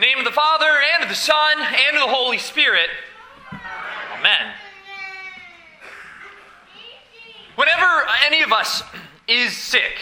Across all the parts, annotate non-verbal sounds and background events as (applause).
The name of the Father, and of the Son, and of the Holy Spirit. Amen. Whenever any of us is sick,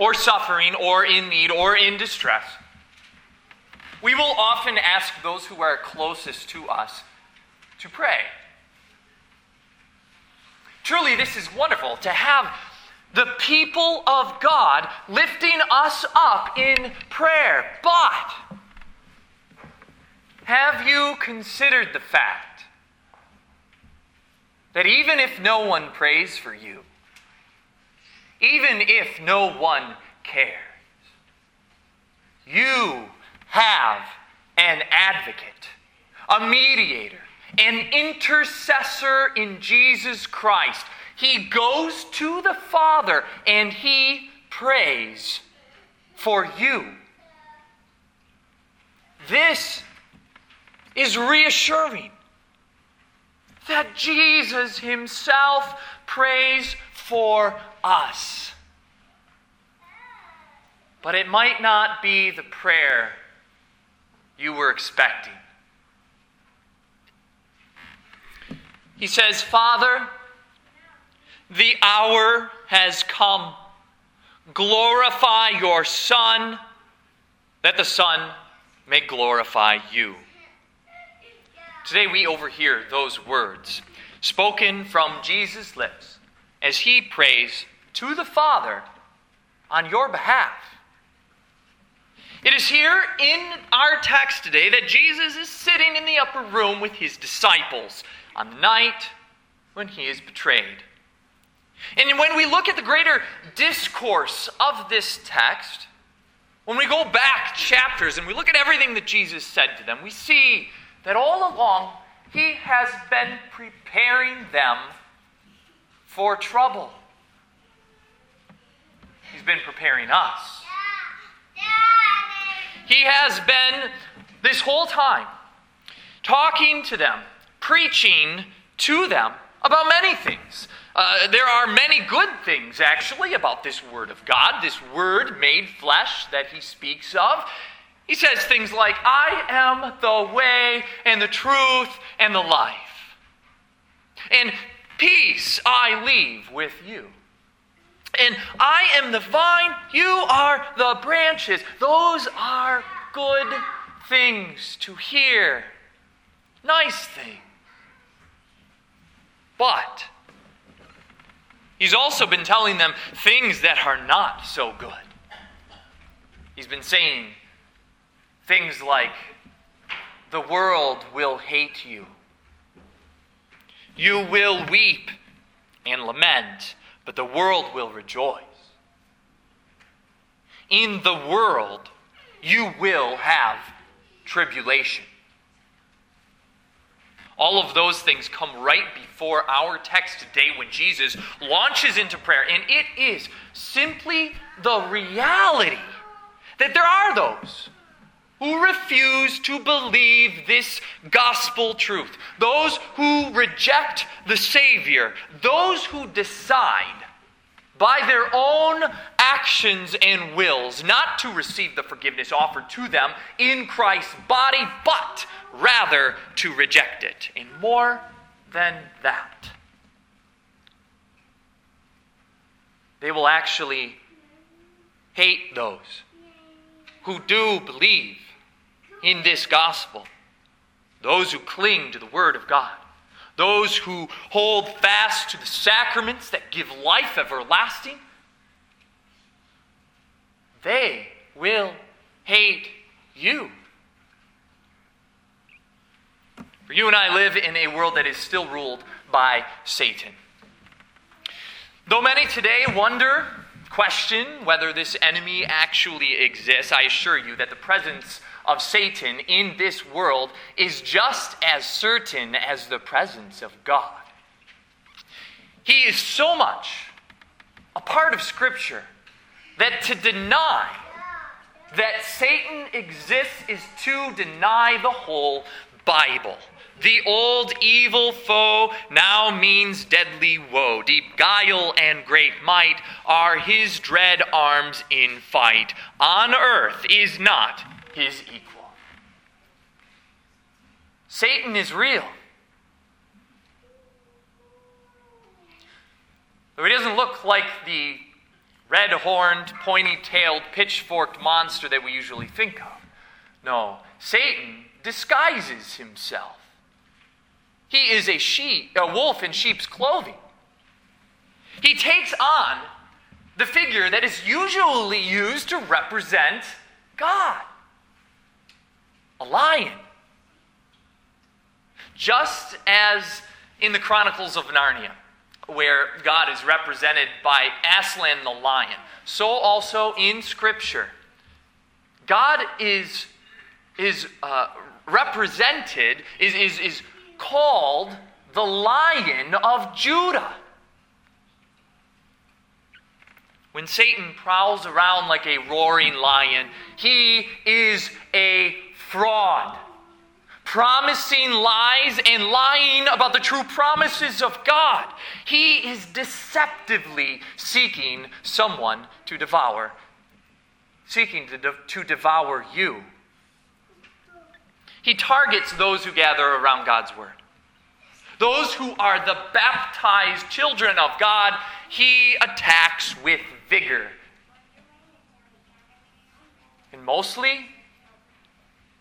or suffering, or in need, or in distress, we will often ask those who are closest to us to pray. Truly, this is wonderful to have the people of God lifting us up in prayer. But have you considered the fact that even if no one prays for you, even if no one cares, you have an advocate, a mediator, an intercessor in Jesus Christ. He goes to the Father and he prays for you. This is reassuring that Jesus himself prays for us. But it might not be the prayer you were expecting. He says, Father, the hour has come. Glorify your Son, that the Son may glorify you. Today we overhear those words spoken from Jesus' lips as he prays to the Father on your behalf. It is here in our text today that Jesus is sitting in the upper room with his disciples on the night when he is betrayed. And when we look at the greater discourse of this text, when we go back chapters and we look at everything that Jesus said to them, we see that all along he has been preparing them for trouble. He's been preparing us. He has been, this whole time, talking to them, preaching to them about many things. Uh, there are many good things, actually, about this Word of God, this Word made flesh that He speaks of. He says things like, I am the way and the truth and the life. And peace I leave with you. And I am the vine, you are the branches. Those are good things to hear, nice things. But he's also been telling them things that are not so good. He's been saying things like, the world will hate you. You will weep and lament but the world will rejoice. In the world, you will have tribulation. All of those things come right before our text today when Jesus launches into prayer. And it is simply the reality that there are those who refuse to believe this gospel truth, those who reject the Savior, those who decide by their own actions and wills not to receive the forgiveness offered to them in Christ's body, but rather to reject it. And more than that, they will actually hate those who do believe in this gospel, those who cling to the Word of God, those who hold fast to the sacraments that give life everlasting, they will hate you. For you and I live in a world that is still ruled by Satan. Though many today wonder, question whether this enemy actually exists, I assure you that the presence of Satan in this world is just as certain as the presence of God. He is so much a part of Scripture that to deny that Satan exists is to deny the whole Bible. The old evil foe now means deadly woe. Deep guile and great might are his dread arms in fight. On earth is not his equal. Satan is real. Though he doesn't look like the red horned, pointy tailed, pitchforked monster that we usually think of. No, Satan disguises himself. He is a sheep, a wolf in sheep's clothing. He takes on the figure that is usually used to represent God a lion. Just as in the Chronicles of Narnia, where God is represented by Aslan the lion, so also in Scripture, God is, is uh, represented, is, is, is called the Lion of Judah. When Satan prowls around like a roaring lion, he is a fraud, promising lies and lying about the true promises of God. He is deceptively seeking someone to devour, seeking to, de- to devour you. He targets those who gather around God's word. Those who are the baptized children of God, he attacks with vigor. And mostly,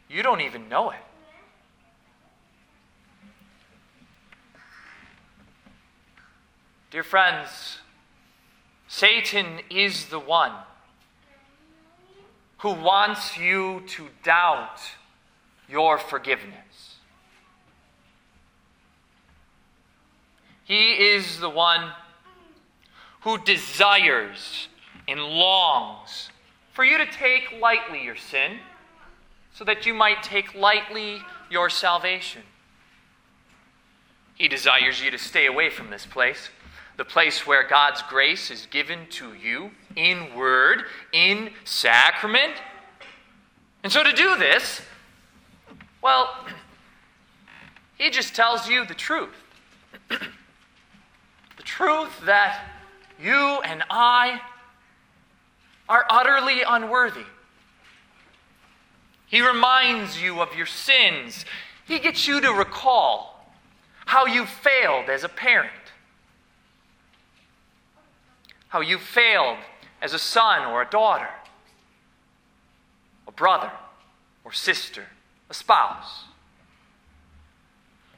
you don't even know it. Dear friends, Satan is the one who wants you to doubt your forgiveness. He is the one who desires and longs for you to take lightly your sin so that you might take lightly your salvation. He desires you to stay away from this place, the place where God's grace is given to you in word, in sacrament. And so to do this, well, he just tells you the truth. (clears throat) the truth that you and I are utterly unworthy. He reminds you of your sins. He gets you to recall how you failed as a parent, how you failed as a son or a daughter, a brother or sister, a spouse.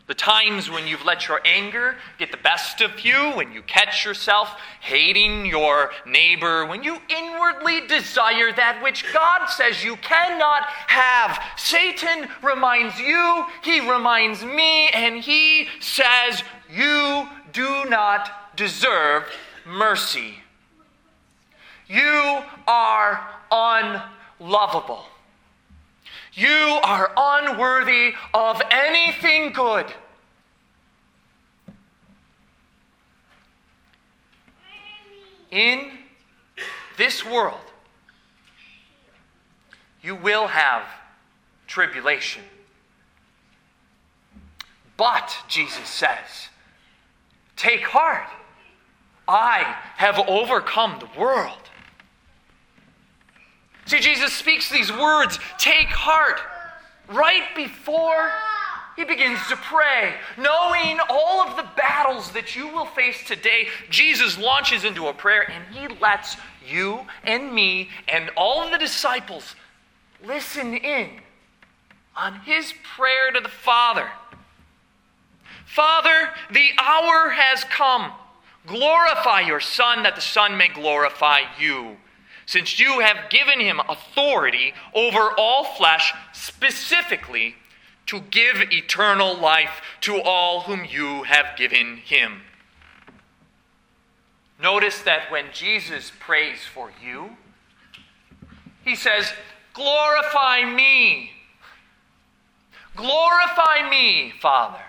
The times when you've let your anger get the best of you, when you catch yourself hating your neighbor, when you inwardly desire that which God says you cannot have. Satan reminds you, he reminds me, and he says, You do not deserve mercy. You are unlovable. You are unworthy of anything good. In this world, you will have tribulation. But, Jesus says, take heart. I have overcome the world. See, Jesus speaks these words, take heart, right before he begins to pray. Knowing all of the battles that you will face today, Jesus launches into a prayer and he lets you and me and all of the disciples listen in on his prayer to the Father. Father, the hour has come. Glorify your Son, that the Son may glorify you since you have given him authority over all flesh, specifically to give eternal life to all whom you have given him. Notice that when Jesus prays for you, he says, Glorify me. Glorify me, Father.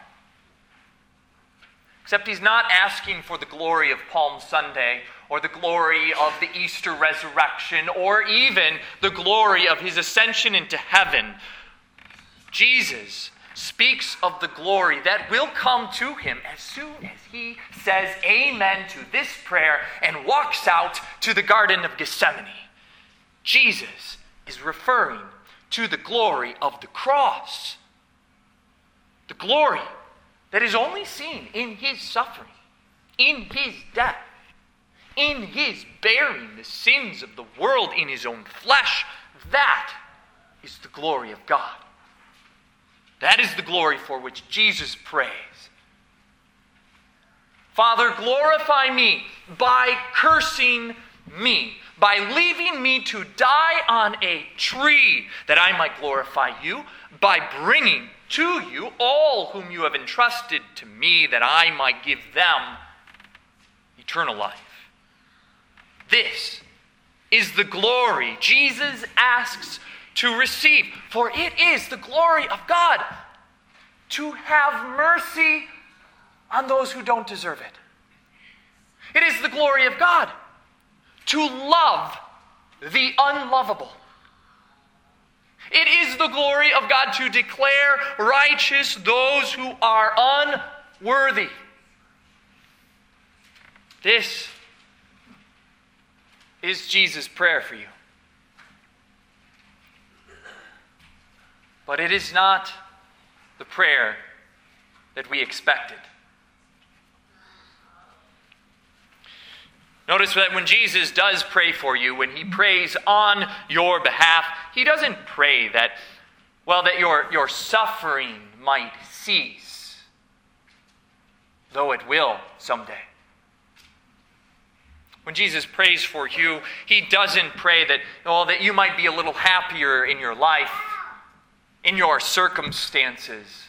Except he's not asking for the glory of Palm Sunday or the glory of the Easter resurrection or even the glory of his ascension into heaven. Jesus speaks of the glory that will come to him as soon as he says amen to this prayer and walks out to the Garden of Gethsemane. Jesus is referring to the glory of the cross. The glory that is only seen in his suffering, in his death, in his bearing the sins of the world in his own flesh. That is the glory of God. That is the glory for which Jesus prays. Father, glorify me by cursing me, by leaving me to die on a tree, that I might glorify you, by bringing to you all whom you have entrusted to me, that I might give them eternal life. This is the glory Jesus asks to receive, for it is the glory of God to have mercy on those who don't deserve it. It is the glory of God to love the unlovable. It is the glory of God to declare righteous those who are unworthy. This is Jesus' prayer for you. But it is not the prayer that we expected. Notice that when Jesus does pray for you, when he prays on your behalf, he doesn't pray that, well, that your, your suffering might cease, though it will someday. When Jesus prays for you, he doesn't pray that, well, that you might be a little happier in your life, in your circumstances.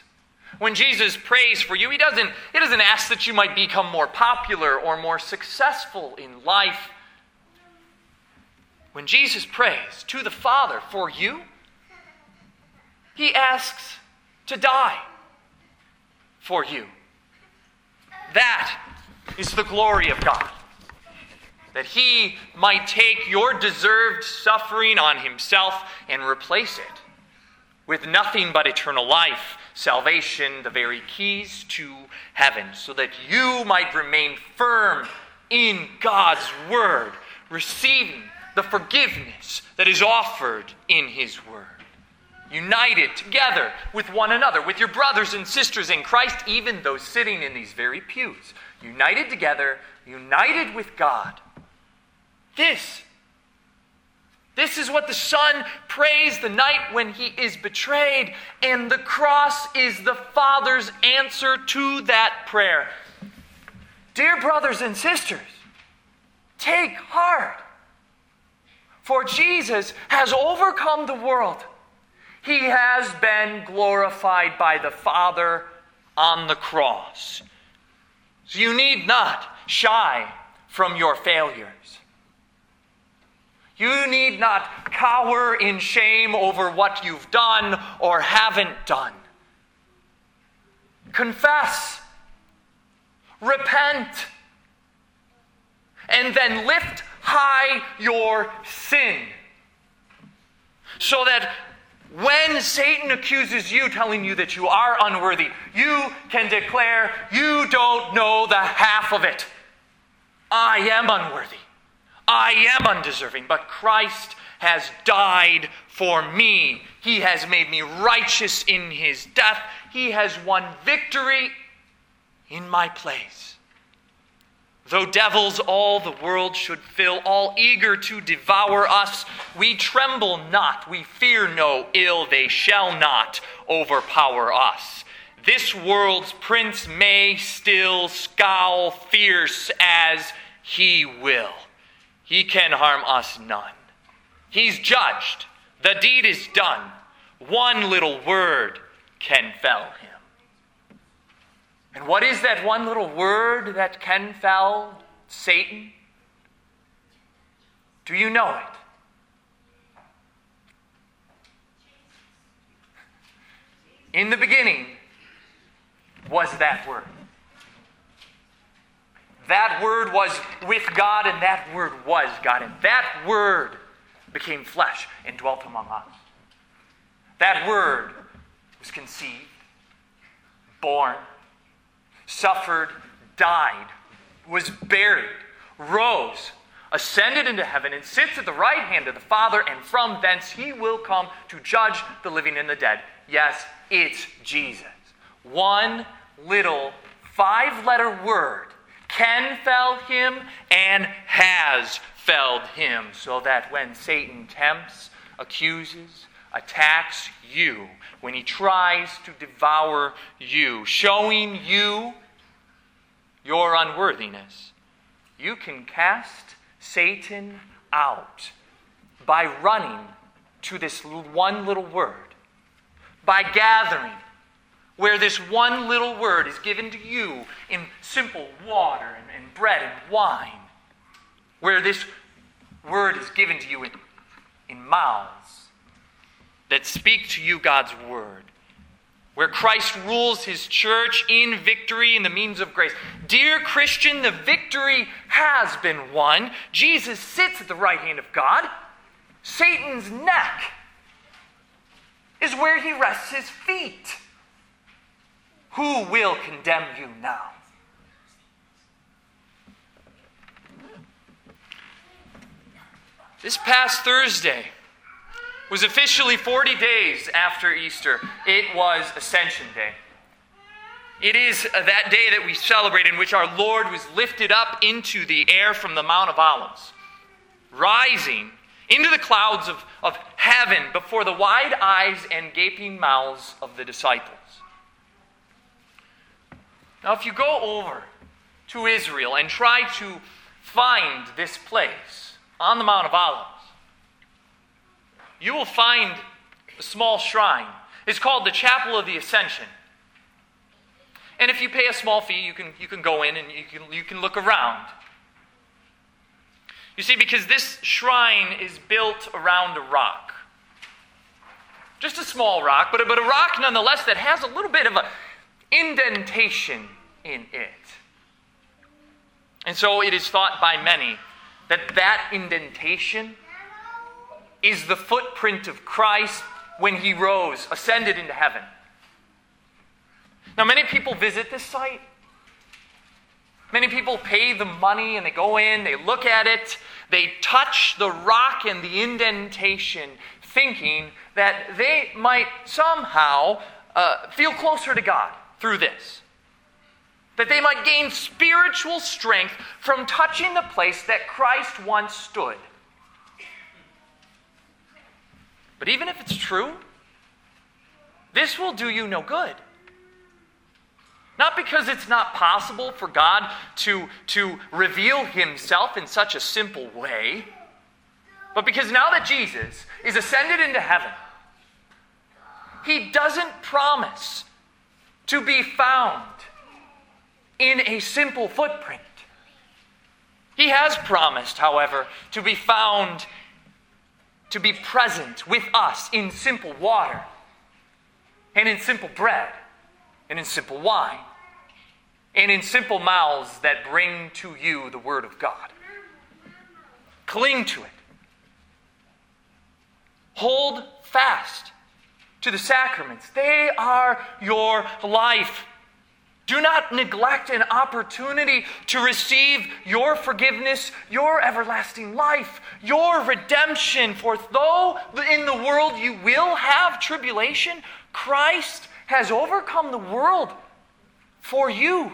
When Jesus prays for you, he doesn't, he doesn't ask that you might become more popular or more successful in life. When Jesus prays to the Father for you, he asks to die for you. That is the glory of God that he might take your deserved suffering on himself and replace it with nothing but eternal life, salvation, the very keys to heaven, so that you might remain firm in God's word, receiving the forgiveness that is offered in his word. United together with one another, with your brothers and sisters in Christ, even those sitting in these very pews. United together, united with God this. This is what the Son prays the night when he is betrayed, and the cross is the Father's answer to that prayer. Dear brothers and sisters, take heart, for Jesus has overcome the world. He has been glorified by the Father on the cross. So you need not shy from your failures. You need not cower in shame over what you've done or haven't done. Confess, repent, and then lift high your sin. So that when Satan accuses you, telling you that you are unworthy, you can declare, You don't know the half of it. I am unworthy. I am undeserving, but Christ has died for me. He has made me righteous in his death. He has won victory in my place. Though devils all the world should fill, all eager to devour us, we tremble not, we fear no ill, they shall not overpower us. This world's prince may still scowl fierce as he will. He can harm us none. He's judged. The deed is done. One little word can fell him. And what is that one little word that can fell Satan? Do you know it? In the beginning was that word. That word was with God, and that word was God. And that word became flesh and dwelt among us. That word was conceived, born, suffered, died, was buried, rose, ascended into heaven, and sits at the right hand of the Father, and from thence he will come to judge the living and the dead. Yes, it's Jesus. one little five letter word can fell him and has felled him, so that when Satan tempts, accuses, attacks you, when he tries to devour you, showing you your unworthiness, you can cast Satan out by running to this one little word, by gathering where this one little word is given to you in simple water and, and bread and wine, where this word is given to you in, in mouths that speak to you God's word, where Christ rules his church in victory in the means of grace. Dear Christian, the victory has been won. Jesus sits at the right hand of God. Satan's neck is where he rests his feet. Who will condemn you now? This past Thursday was officially 40 days after Easter. It was Ascension Day. It is uh, that day that we celebrate in which our Lord was lifted up into the air from the Mount of Olives, rising into the clouds of, of heaven before the wide eyes and gaping mouths of the disciples. Now, if you go over to Israel and try to find this place on the Mount of Olives, you will find a small shrine. It's called the Chapel of the Ascension. And if you pay a small fee, you can, you can go in and you can, you can look around. You see, because this shrine is built around a rock. Just a small rock, but a, but a rock nonetheless that has a little bit of an indentation in it. And so it is thought by many that that indentation is the footprint of Christ when he rose, ascended into heaven. Now, many people visit this site. Many people pay the money and they go in, they look at it, they touch the rock and the indentation, thinking that they might somehow uh, feel closer to God through this that they might gain spiritual strength from touching the place that Christ once stood. But even if it's true, this will do you no good. Not because it's not possible for God to, to reveal himself in such a simple way, but because now that Jesus is ascended into heaven, he doesn't promise to be found in a simple footprint. He has promised, however, to be found, to be present with us in simple water, and in simple bread, and in simple wine, and in simple mouths that bring to you the Word of God. Cling to it. Hold fast to the sacraments, they are your life. Do not neglect an opportunity to receive your forgiveness, your everlasting life, your redemption. For though in the world you will have tribulation, Christ has overcome the world for you.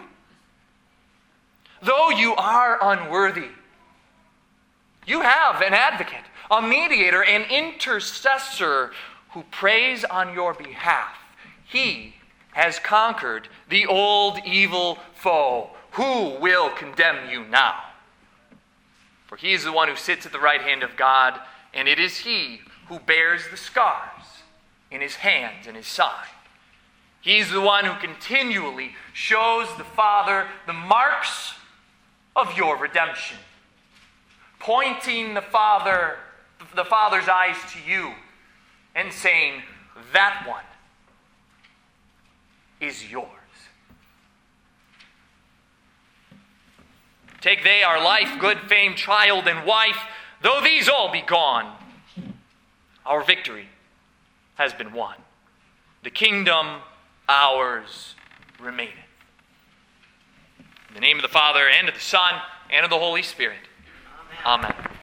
Though you are unworthy, you have an advocate, a mediator, an intercessor who prays on your behalf. He has conquered the old evil foe. Who will condemn you now? For he is the one who sits at the right hand of God, and it is he who bears the scars in his hands and his side. He's the one who continually shows the Father the marks of your redemption, pointing the Father, the Father's eyes to you, and saying, That one is yours. Take they our life, good fame, child, and wife, though these all be gone, our victory has been won. The kingdom ours remaineth. In the name of the Father, and of the Son, and of the Holy Spirit. Amen. Amen.